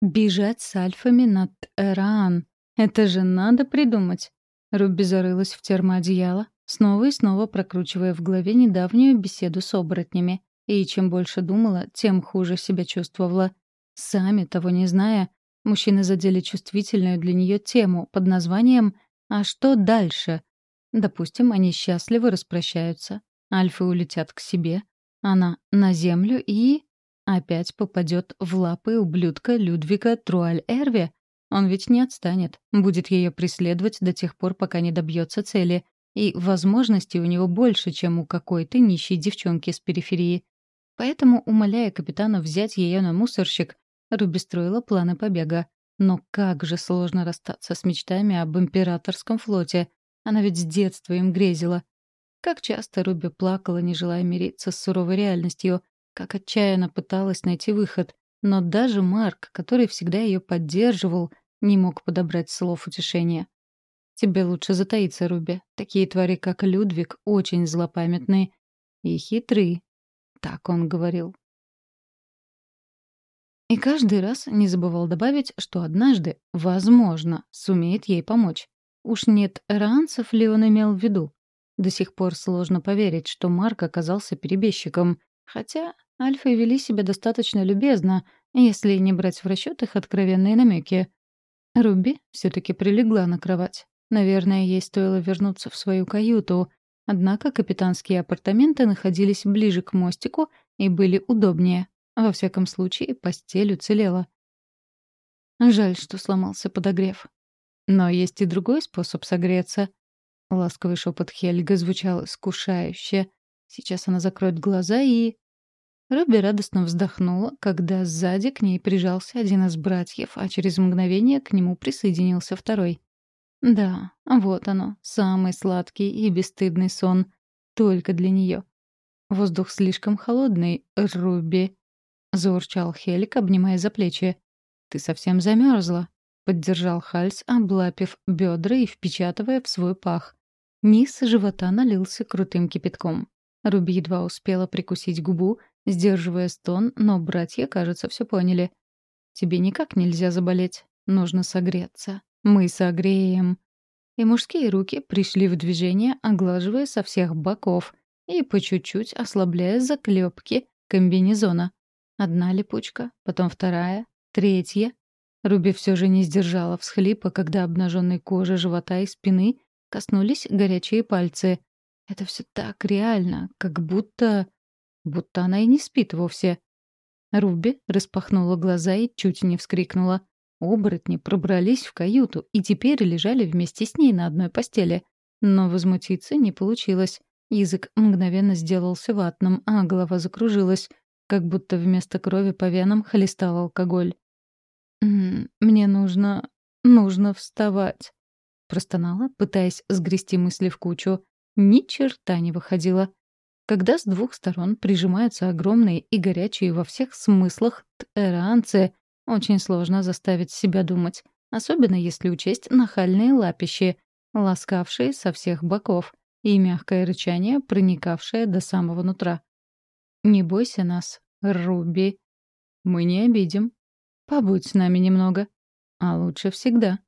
Бежать с альфами над Эраан. Это же надо придумать. Руби зарылась в термоодеяло, снова и снова прокручивая в голове недавнюю беседу с оборотнями. И чем больше думала, тем хуже себя чувствовала. Сами, того не зная, мужчины задели чувствительную для нее тему под названием «А что дальше?». Допустим, они счастливо распрощаются. Альфы улетят к себе, она на землю и... опять попадет в лапы ублюдка Людвига Труаль-Эрви. Он ведь не отстанет, будет ее преследовать до тех пор, пока не добьется цели. И возможностей у него больше, чем у какой-то нищей девчонки с периферии. Поэтому, умоляя капитана взять ее на мусорщик, Руби строила планы побега. Но как же сложно расстаться с мечтами об императорском флоте. Она ведь с детства им грезила. Как часто Руби плакала, не желая мириться с суровой реальностью, как отчаянно пыталась найти выход. Но даже Марк, который всегда ее поддерживал, не мог подобрать слов утешения. «Тебе лучше затаиться, Руби. Такие твари, как Людвиг, очень злопамятные и хитрые», — так он говорил. И каждый раз не забывал добавить, что однажды, возможно, сумеет ей помочь. Уж нет ранцев ли он имел в виду? До сих пор сложно поверить, что Марк оказался перебежчиком, хотя альфы вели себя достаточно любезно, если не брать в расчет их откровенные намеки. Руби все таки прилегла на кровать. Наверное, ей стоило вернуться в свою каюту, однако капитанские апартаменты находились ближе к мостику и были удобнее. Во всяком случае, постель уцелела. Жаль, что сломался подогрев. Но есть и другой способ согреться. Ласковый шепот Хельга звучал искушающе. Сейчас она закроет глаза и... Робби радостно вздохнула, когда сзади к ней прижался один из братьев, а через мгновение к нему присоединился второй. Да, вот оно, самый сладкий и бесстыдный сон. Только для нее. Воздух слишком холодный, Руби. — заурчал Хелик, обнимая за плечи. «Ты совсем замерзла», — поддержал Хальс, облапив бедра и впечатывая в свой пах. Низ живота налился крутым кипятком. Руби едва успела прикусить губу, сдерживая стон, но братья, кажется, все поняли. «Тебе никак нельзя заболеть. Нужно согреться. Мы согреем». И мужские руки пришли в движение, оглаживая со всех боков и по чуть-чуть ослабляя заклепки комбинезона. Одна липучка, потом вторая, третья. Руби все же не сдержала всхлипа, когда обнаженной кожи живота и спины коснулись горячие пальцы. Это все так реально, как будто... будто она и не спит вовсе. Руби распахнула глаза и чуть не вскрикнула. Оборотни пробрались в каюту и теперь лежали вместе с ней на одной постели. Но возмутиться не получилось. Язык мгновенно сделался ватным, а голова закружилась как будто вместо крови по венам хлестал алкоголь. «Мне нужно... нужно вставать», — простонала, пытаясь сгрести мысли в кучу. Ни черта не выходила. Когда с двух сторон прижимаются огромные и горячие во всех смыслах тэранцы, очень сложно заставить себя думать, особенно если учесть нахальные лапищи, ласкавшие со всех боков, и мягкое рычание, проникавшее до самого нутра. Не бойся нас, Руби. Мы не обидим. Побудь с нами немного. А лучше всегда.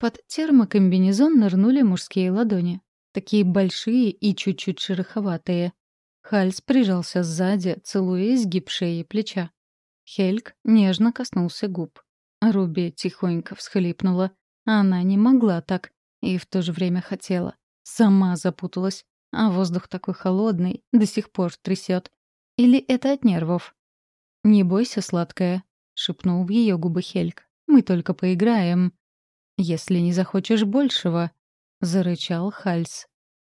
Под термокомбинезон нырнули мужские ладони. Такие большие и чуть-чуть шероховатые. Хальс прижался сзади, целуя изгиб шеи плеча. Хельк нежно коснулся губ. Руби тихонько всхлипнула. Она не могла так и в то же время хотела. Сама запуталась. А воздух такой холодный, до сих пор трясет. Или это от нервов? «Не бойся, сладкая», — шепнул в ее губы Хельк. «Мы только поиграем». «Если не захочешь большего», — зарычал Хальс.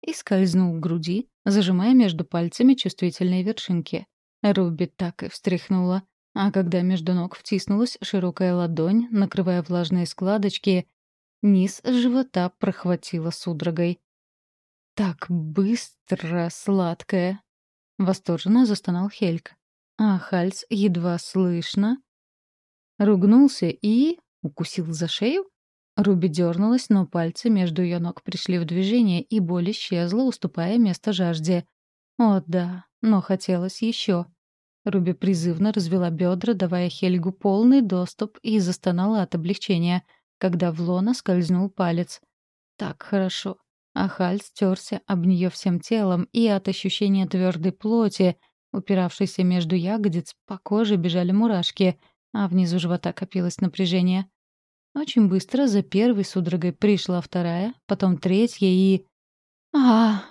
И скользнул к груди, зажимая между пальцами чувствительные вершинки. Руби так и встряхнула. А когда между ног втиснулась широкая ладонь, накрывая влажные складочки, низ живота прохватила судорогой. «Так быстро, сладкая!» Восторженно застонал Хельк. А Хальц едва слышно ругнулся и... укусил за шею? Руби дернулась, но пальцы между ее ног пришли в движение, и боль исчезла, уступая место жажде. О, да, но хотелось еще. Руби призывно развела бедра, давая Хельгу полный доступ, и застонала от облегчения, когда в лона скользнул палец. Так хорошо. А Халь стерся об нее всем телом, и от ощущения твердой плоти, упиравшейся между ягодиц, по коже бежали мурашки, а внизу живота копилось напряжение. Очень быстро за первой судорогой пришла вторая, потом третья и... а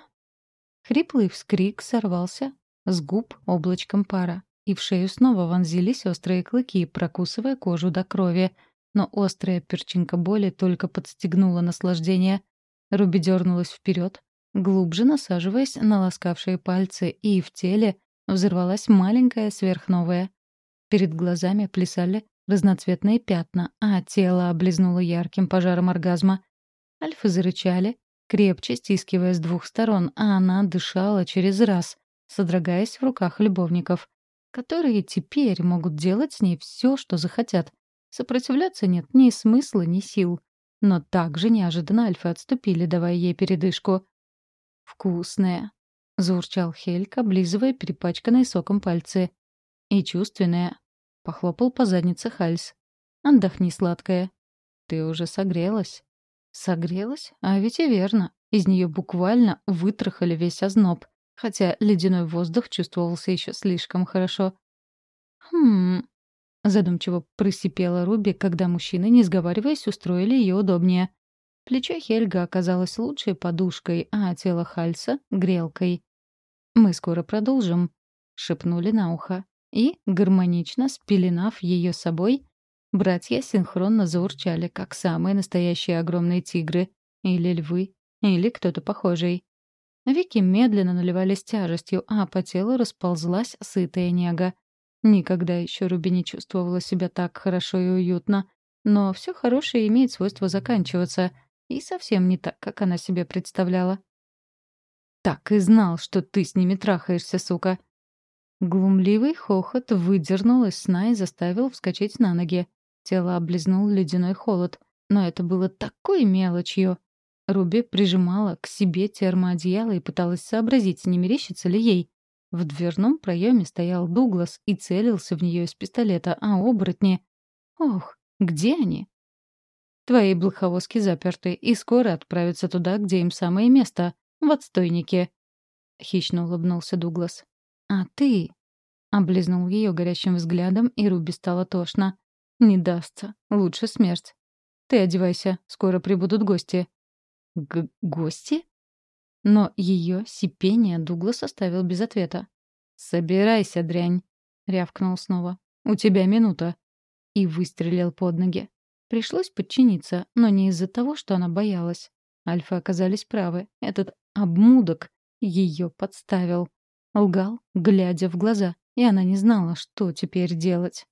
Хриплый вскрик сорвался с губ облачком пара и в шею снова вонзились острые клыки, прокусывая кожу до крови. Но острая перчинка боли только подстегнула наслаждение. Руби дернулась вперед, глубже насаживаясь на ласкавшие пальцы, и в теле взорвалась маленькая сверхновая. Перед глазами плясали разноцветные пятна, а тело облизнуло ярким пожаром оргазма. Альфы зарычали, крепче стискивая с двух сторон, а она дышала через раз, содрогаясь в руках любовников которые теперь могут делать с ней все, что захотят. Сопротивляться нет ни смысла, ни сил. Но также неожиданно альфы отступили, давая ей передышку. «Вкусная», — заурчал Хельк, облизывая перепачканные соком пальцы. «И чувственная», — похлопал по заднице Хальс. «Отдохни, сладкая». «Ты уже согрелась». «Согрелась? А ведь и верно. Из нее буквально вытрахали весь озноб хотя ледяной воздух чувствовался еще слишком хорошо. «Хм...» — задумчиво просипела Руби, когда мужчины, не сговариваясь, устроили ее удобнее. Плечо Хельга оказалось лучшей подушкой, а тело Хальса — грелкой. «Мы скоро продолжим», — шепнули на ухо. И, гармонично спеленав ее собой, братья синхронно заурчали, как самые настоящие огромные тигры, или львы, или кто-то похожий. Веки медленно наливались тяжестью, а по телу расползлась сытая нега. Никогда еще Руби не чувствовала себя так хорошо и уютно. Но все хорошее имеет свойство заканчиваться, и совсем не так, как она себе представляла. «Так и знал, что ты с ними трахаешься, сука!» Глумливый хохот выдернул из сна и заставил вскочить на ноги. Тело облизнул ледяной холод. Но это было такой мелочью. Руби прижимала к себе термоодеяло и пыталась сообразить, не мерещится ли ей. В дверном проеме стоял Дуглас и целился в нее из пистолета, а оборотни... Ох, где они? Твои блоховозки заперты и скоро отправятся туда, где им самое место — в отстойнике. Хищно улыбнулся Дуглас. А ты... Облизнул ее горящим взглядом, и Руби стало тошно. «Не дастся. Лучше смерть. Ты одевайся, скоро прибудут гости. Г гости? Но ее сипение Дуглас оставил без ответа. «Собирайся, дрянь!» — рявкнул снова. «У тебя минута!» И выстрелил под ноги. Пришлось подчиниться, но не из-за того, что она боялась. Альфа оказались правы. Этот обмудок ее подставил. Лгал, глядя в глаза, и она не знала, что теперь делать.